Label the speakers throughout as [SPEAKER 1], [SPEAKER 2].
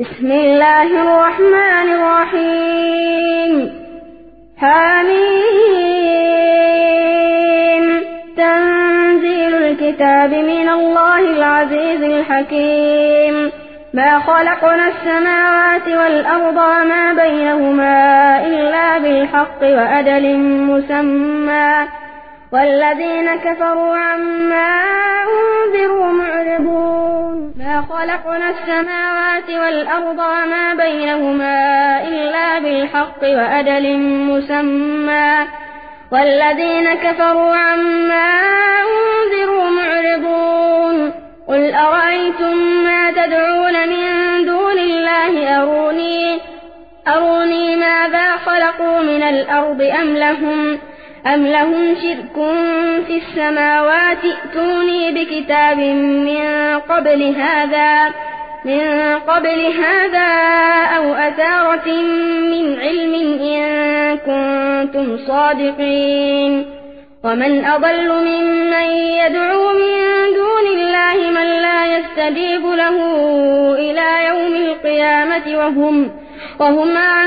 [SPEAKER 1] بسم الله الرحمن الرحيم حميم تنزيل الكتاب من الله العزيز الحكيم ما خلقنا السماوات والأرض وما بينهما إلا بالحق وأدل مسمى والذين كفروا عما أنذروا معرضون ما خلقنا السماوات والأرض وما بينهما إلا بالحق وأدل مسمى والذين كفروا عما أنذروا معرضون قل أرأيتم ما تدعون من دون الله أروني, أروني ماذا خلقوا من الأرض أم لهم أم لهم شرك في السماوات ائتوني بكتاب من قبل هذا من قبل هذا أو أثارة من علم إن كنتم صادقين ومن أضل ممن يدعو من دون الله من لا يستجيب له إلى يوم القيامة وهم وهم عن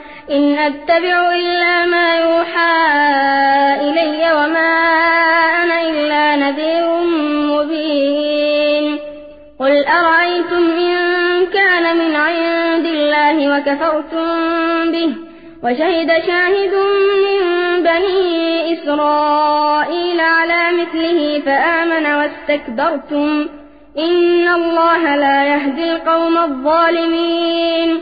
[SPEAKER 1] إن أتبع إلا ما يوحى إلي وما أنا إلا نذير مبين قل أرأيتم إن كان من عند الله وكفرتم به وشهد شاهد من بني إسرائيل على مثله فآمن واستكبرتم إن الله لا يهدي القوم الظالمين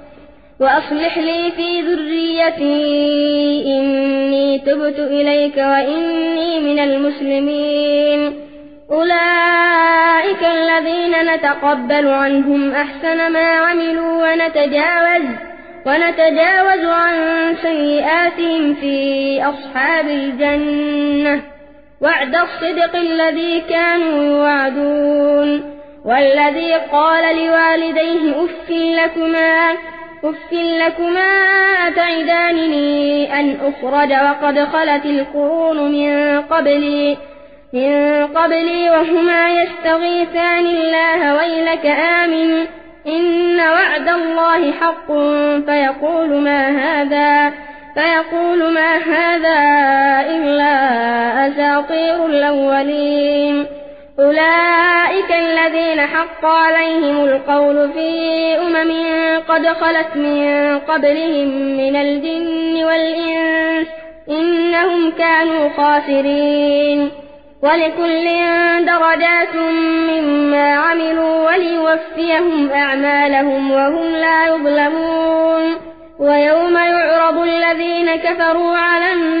[SPEAKER 1] وأصلح لي في ذريتي إني تبت إليك وإني من المسلمين أولئك الذين نتقبل عنهم أحسن ما عملوا ونتجاوز ونتجاوز عن سيئاتهم في أصحاب الجنة وعد الصدق الذي كانوا يوعدون والذي قال لوالديه أف لكما أفتل لكما أتعدانني أن أخرج وقد خلت القرون من قبلي من قبلي وهما يستغيثان الله ويلك آمن إن وعد الله حق فيقول ما هذا فيقول ما هذا إلا أساطير الأولين أولئك الذين حق عليهم القول في أمم قد خلت من قبلهم من الجن والإنس إنهم كانوا خاسرين ولكل درجات مما عملوا وليوفيهم أعمالهم وهم لا يظلمون ويوم يعرض الذين كفروا على الناس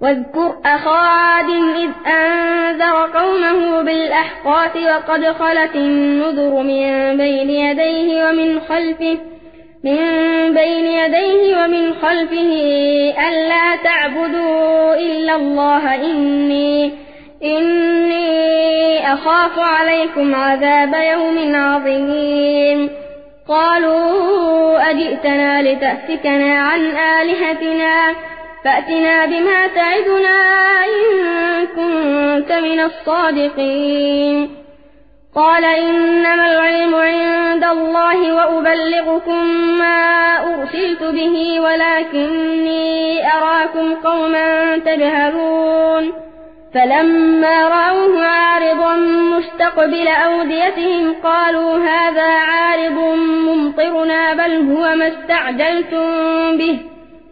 [SPEAKER 1] واذكر أخا عاد إذ أنذر قومه بالأحقاف وقد خلت النذر من بين يديه ومن خلفه من بين يديه ومن خلفه ألا تعبدوا إلا الله إني إني أخاف عليكم عذاب يوم عظيم قالوا أجئتنا لتأفكنا عن آلهتنا فأتنا بما تعدنا إن كنت من الصادقين قال إنما العلم عند الله وأبلغكم ما أرسلت به ولكني أراكم قوما تجهلون فلما رأوه عارضا مستقبل أوديتهم قالوا هذا عارض ممطرنا بل هو ما استعجلتم به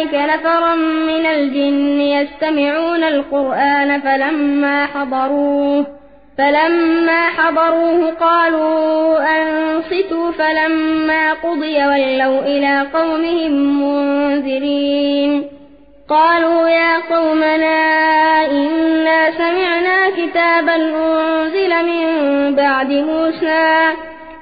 [SPEAKER 1] أولئك نفرا من الجن يستمعون القرآن فلما حضروه فلما حضروه قالوا أنصتوا فلما قضي ولوا إلى قومهم منذرين قالوا يا قومنا إنا سمعنا كتابا أنزل من بعد موسى